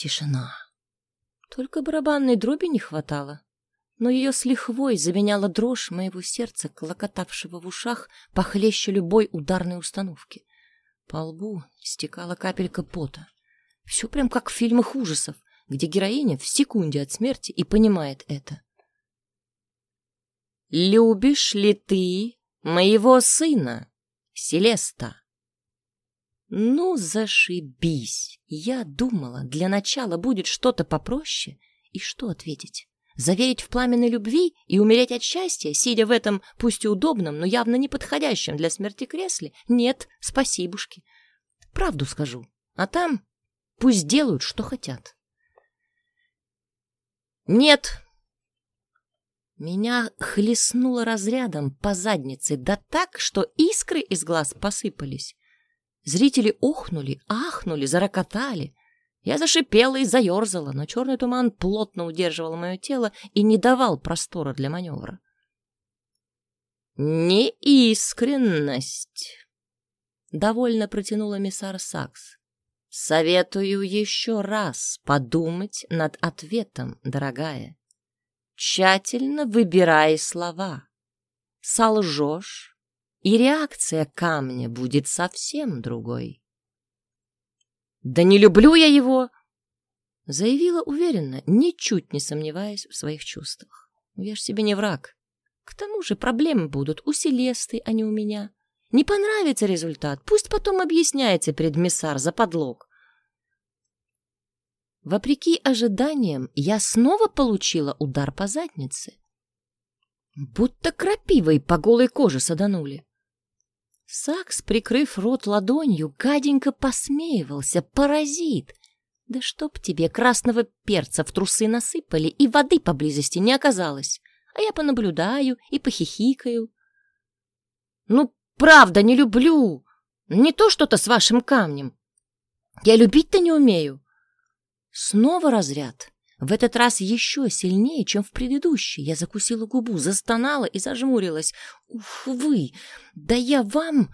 Тишина. Только барабанной дроби не хватало, но ее с лихвой заменяла дрожь моего сердца, клокотавшего в ушах похлеще любой ударной установки. По лбу стекала капелька пота. Все прям как в фильмах ужасов, где героиня в секунде от смерти и понимает это. «Любишь ли ты моего сына, Селеста?» Ну, зашибись. Я думала, для начала будет что-то попроще. И что ответить? Заверить в пламенной любви и умереть от счастья, сидя в этом, пусть и удобном, но явно неподходящем для смерти кресле? Нет, спасибушки. Правду скажу. А там пусть делают, что хотят. Нет. Меня хлестнуло разрядом по заднице, да так, что искры из глаз посыпались. Зрители охнули, ахнули, зарокотали. Я зашипела и заерзала, но черный туман плотно удерживал мое тело и не давал простора для маневра. «Неискренность!» — довольно протянула миссар Сакс. «Советую еще раз подумать над ответом, дорогая. Тщательно выбирай слова. Солжешь, и реакция камня будет совсем другой. «Да не люблю я его!» заявила уверенно, ничуть не сомневаясь в своих чувствах. «Я ж себе не враг. К тому же проблемы будут у Селесты, а не у меня. Не понравится результат, пусть потом объясняется перед Миссар за подлог. Вопреки ожиданиям, я снова получила удар по заднице. Будто крапивой по голой коже саданули. Сакс, прикрыв рот ладонью, гаденько посмеивался. Паразит! Да чтоб тебе красного перца в трусы насыпали, и воды поблизости не оказалось. А я понаблюдаю и похихикаю. Ну, правда, не люблю. Не то что-то с вашим камнем. Я любить-то не умею. Снова разряд. В этот раз еще сильнее, чем в предыдущий. Я закусила губу, застонала и зажмурилась. Уф, вы! Да я вам...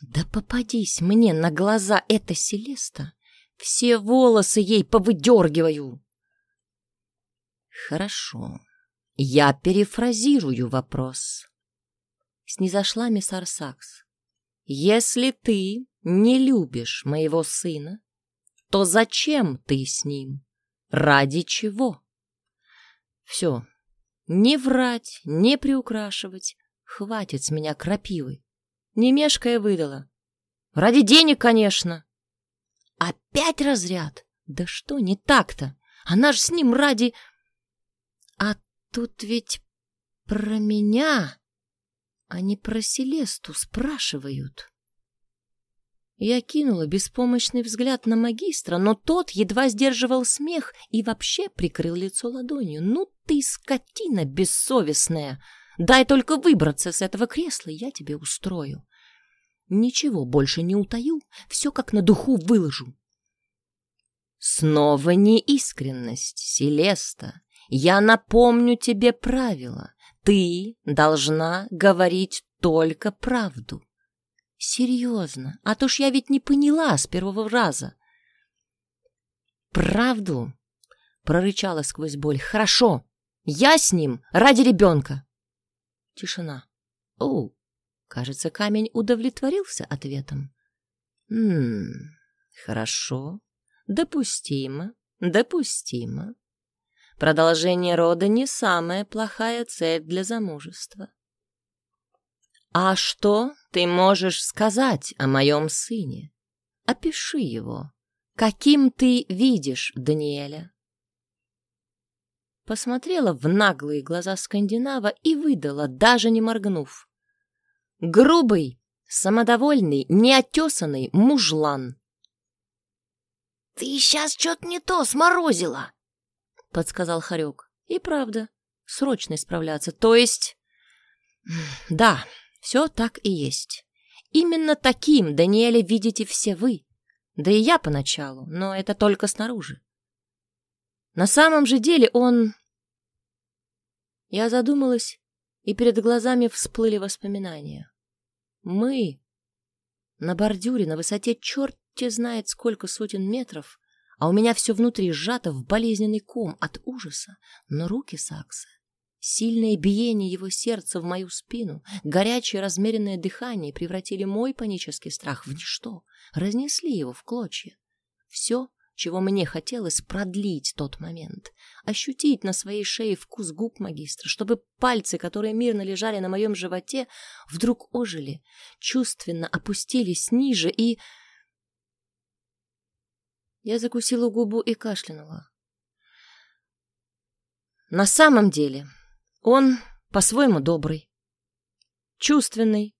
Да попадись мне на глаза эта Селеста, все волосы ей повыдергиваю. Хорошо, я перефразирую вопрос. Снизошла мисс Арсакс. Если ты не любишь моего сына, то зачем ты с ним? Ради чего? Все. Не врать, не приукрашивать. Хватит с меня крапивы. Не мешкая выдала. Ради денег, конечно. Опять разряд? Да что не так-то? Она же с ним ради... А тут ведь про меня, а не про Селесту спрашивают. Я кинула беспомощный взгляд на магистра, но тот едва сдерживал смех и вообще прикрыл лицо ладонью. «Ну ты скотина бессовестная! Дай только выбраться с этого кресла, я тебе устрою. Ничего больше не утаю, все как на духу выложу». «Снова неискренность, Селеста. Я напомню тебе правила. Ты должна говорить только правду». Серьезно, а то ж я ведь не поняла с первого раза. Правду? Прорычала сквозь боль. Хорошо, я с ним ради ребенка. Тишина. О, кажется, камень удовлетворился ответом. Ммм, хорошо, допустимо, допустимо. Продолжение рода не самая плохая цель для замужества. «А что ты можешь сказать о моем сыне? Опиши его. Каким ты видишь Даниэля?» Посмотрела в наглые глаза скандинава и выдала, даже не моргнув. «Грубый, самодовольный, неотесанный мужлан». «Ты сейчас что-то не то сморозила», — подсказал Харек. «И правда, срочно исправляться. То есть...» «Да, все так и есть. Именно таким Даниэля видите все вы. Да и я поначалу, но это только снаружи. На самом же деле он... Я задумалась, и перед глазами всплыли воспоминания. Мы на бордюре на высоте черти знает сколько сотен метров а у меня все внутри сжато в болезненный ком от ужаса. Но руки Сакса, сильное биение его сердца в мою спину, горячее размеренное дыхание превратили мой панический страх в ничто, разнесли его в клочья. Все, чего мне хотелось продлить тот момент, ощутить на своей шее вкус губ магистра, чтобы пальцы, которые мирно лежали на моем животе, вдруг ожили, чувственно опустились ниже и... Я закусила губу и кашлянула. На самом деле он по-своему добрый, чувственный.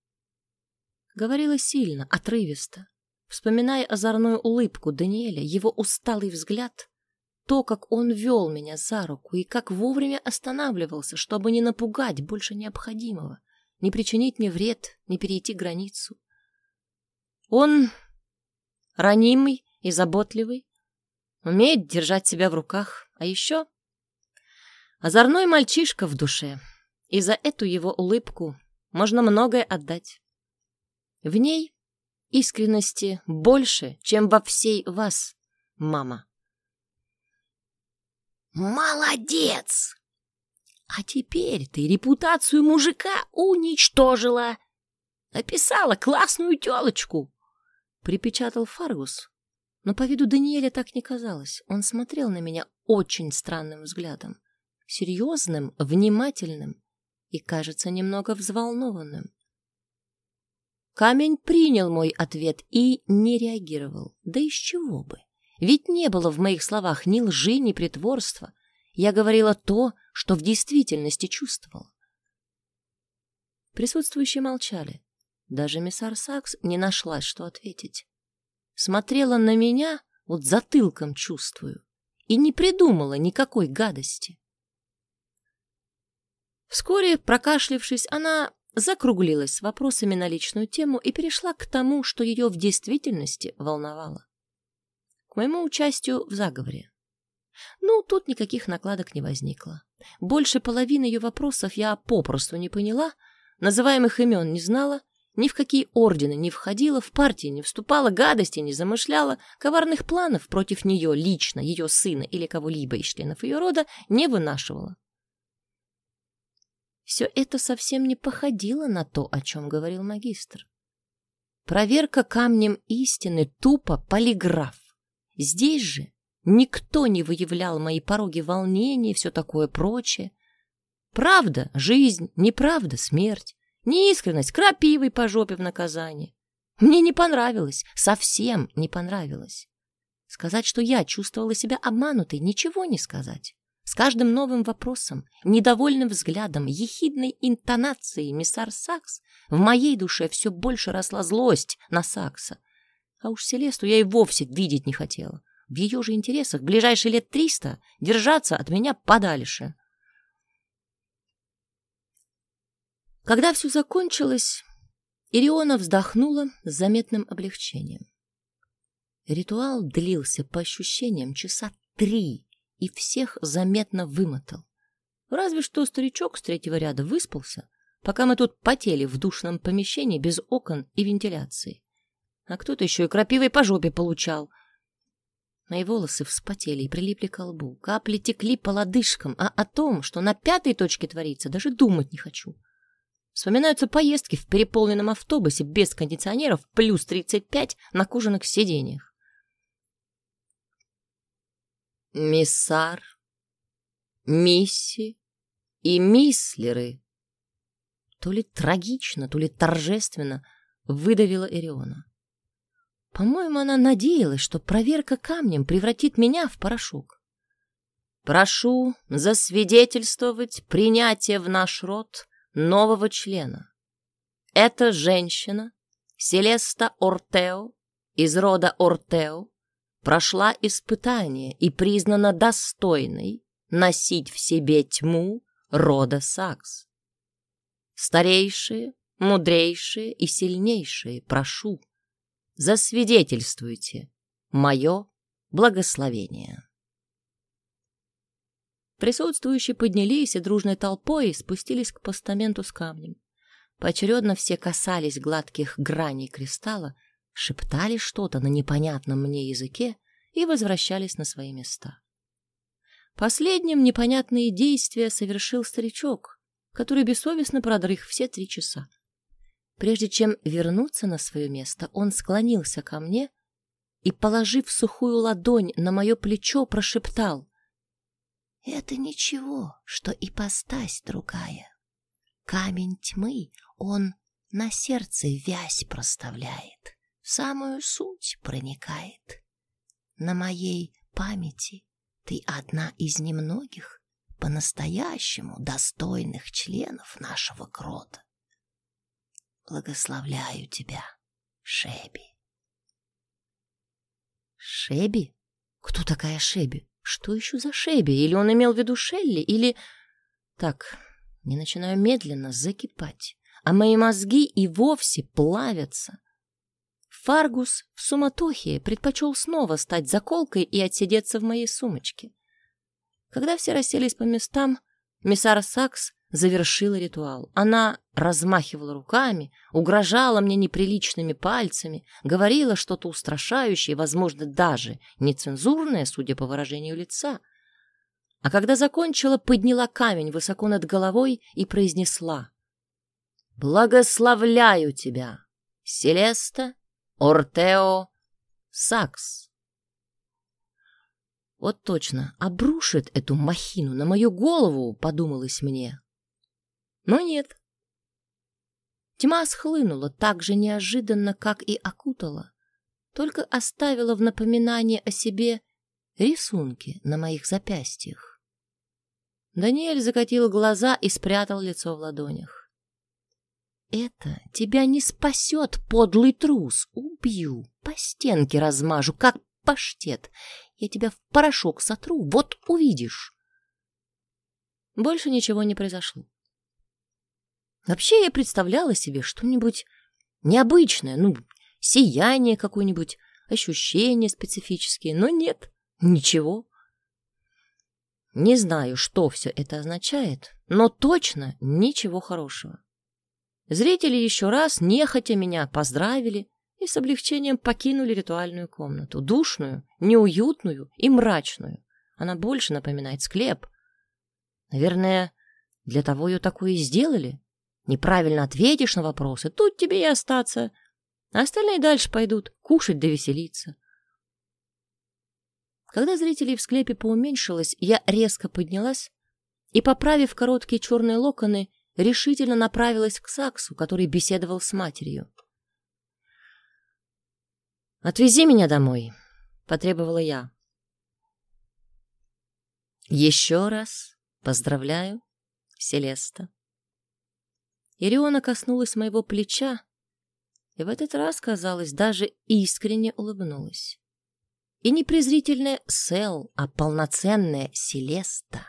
Говорила сильно, отрывисто, вспоминая озорную улыбку Даниэля, его усталый взгляд, то, как он вел меня за руку и как вовремя останавливался, чтобы не напугать больше необходимого, не причинить мне вред, не перейти границу. Он ранимый и заботливый, умеет держать себя в руках, а еще озорной мальчишка в душе, и за эту его улыбку можно многое отдать. В ней искренности больше, чем во всей вас, мама. Молодец! А теперь ты репутацию мужика уничтожила. Описала классную телочку, припечатал Фаргус. Но по виду Даниэля так не казалось. Он смотрел на меня очень странным взглядом. Серьезным, внимательным и, кажется, немного взволнованным. Камень принял мой ответ и не реагировал. Да из чего бы? Ведь не было в моих словах ни лжи, ни притворства. Я говорила то, что в действительности чувствовала. Присутствующие молчали. Даже миссар Сакс не нашлась, что ответить. Смотрела на меня, вот затылком чувствую, и не придумала никакой гадости. Вскоре, прокашлившись, она закруглилась с вопросами на личную тему и перешла к тому, что ее в действительности волновало. К моему участию в заговоре. Ну, тут никаких накладок не возникло. Больше половины ее вопросов я попросту не поняла, называемых имен не знала, ни в какие ордены не входила, в партии не вступала, гадости не замышляла, коварных планов против нее лично, ее сына или кого-либо из членов ее рода не вынашивала. Все это совсем не походило на то, о чем говорил магистр. Проверка камнем истины тупо полиграф. Здесь же никто не выявлял мои пороги волнения и все такое прочее. Правда — жизнь, неправда — смерть, неискренность — крапивой по жопе в наказание. Мне не понравилось, совсем не понравилось. Сказать, что я чувствовала себя обманутой, ничего не сказать. С каждым новым вопросом, недовольным взглядом, ехидной интонацией миссар Сакс в моей душе все больше росла злость на Сакса. А уж Селесту я и вовсе видеть не хотела. В ее же интересах ближайшие лет триста держаться от меня подальше. Когда все закончилось, Ириона вздохнула с заметным облегчением. Ритуал длился по ощущениям часа три и всех заметно вымотал. Разве что старичок с третьего ряда выспался, пока мы тут потели в душном помещении без окон и вентиляции. А кто-то еще и крапивой по жопе получал. Мои волосы вспотели и прилипли к лбу, капли текли по лодыжкам, а о том, что на пятой точке творится, даже думать не хочу. Вспоминаются поездки в переполненном автобусе без кондиционеров плюс 35 на кожаных сиденьях. Миссар, Мисси и Мислеры. То ли трагично, то ли торжественно выдавила Эриона. По-моему, она надеялась, что проверка камнем превратит меня в порошок. Прошу засвидетельствовать принятие в наш род нового члена. Это женщина Селеста Ортео из рода Ортео, прошла испытание и признана достойной носить в себе тьму рода Сакс. Старейшие, мудрейшие и сильнейшие, прошу, засвидетельствуйте мое благословение. Присутствующие поднялись и дружной толпой спустились к постаменту с камнем. Поочередно все касались гладких граней кристалла, шептали что-то на непонятном мне языке и возвращались на свои места. Последним непонятные действия совершил старичок, который бессовестно продрых все три часа. Прежде чем вернуться на свое место, он склонился ко мне и, положив сухую ладонь на мое плечо, прошептал. — Это ничего, что ипостась другая. Камень тьмы, он на сердце вязь проставляет, самую суть проникает. На моей памяти ты одна из немногих по-настоящему достойных членов нашего рода. Благословляю тебя, Шеби. Шеби? Кто такая Шеби? Что еще за Шеби? Или он имел в виду Шелли, или... Так, не начинаю медленно закипать, а мои мозги и вовсе плавятся. Фаргус в суматохе предпочел снова стать заколкой и отсидеться в моей сумочке. Когда все расселись по местам, миссар Сакс завершила ритуал. Она размахивала руками, угрожала мне неприличными пальцами, говорила что-то устрашающее, возможно, даже нецензурное, судя по выражению лица. А когда закончила, подняла камень высоко над головой и произнесла «Благословляю тебя, Селеста Ортео Сакс». Вот точно, обрушит эту махину на мою голову, подумалось мне. Но нет. Тьма схлынула так же неожиданно, как и окутала, только оставила в напоминание о себе рисунки на моих запястьях. Даниэль закатил глаза и спрятал лицо в ладонях. «Это тебя не спасет, подлый трус! Убью, по стенке размажу, как паштет. Я тебя в порошок сотру, вот увидишь!» Больше ничего не произошло. Вообще я представляла себе что-нибудь необычное, ну, сияние какое-нибудь, ощущения специфические, но нет, ничего. Не знаю, что все это означает, но точно ничего хорошего. Зрители еще раз нехотя меня поздравили и с облегчением покинули ритуальную комнату, душную, неуютную и мрачную. Она больше напоминает склеп. Наверное, для того ее такое и сделали, Неправильно ответишь на вопросы, тут тебе и остаться. А остальные дальше пойдут кушать да веселиться. Когда зрителей в склепе поуменьшилось, я резко поднялась и, поправив короткие черные локоны, решительно направилась к Саксу, который беседовал с матерью. «Отвези меня домой», — потребовала я. «Еще раз поздравляю, Селеста». Ириона коснулась моего плеча и в этот раз, казалось, даже искренне улыбнулась. И не презрительная Сел, а полноценная Селеста.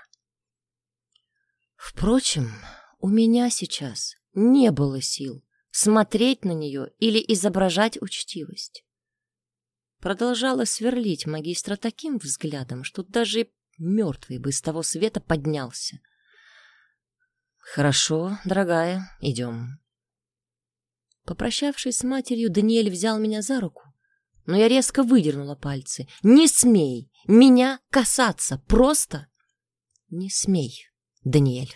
Впрочем, у меня сейчас не было сил смотреть на нее или изображать учтивость. Продолжала сверлить магистра таким взглядом, что даже мертвый бы с того света поднялся. «Хорошо, дорогая, идем». Попрощавшись с матерью, Даниэль взял меня за руку, но я резко выдернула пальцы. «Не смей меня касаться! Просто не смей, Даниэль!»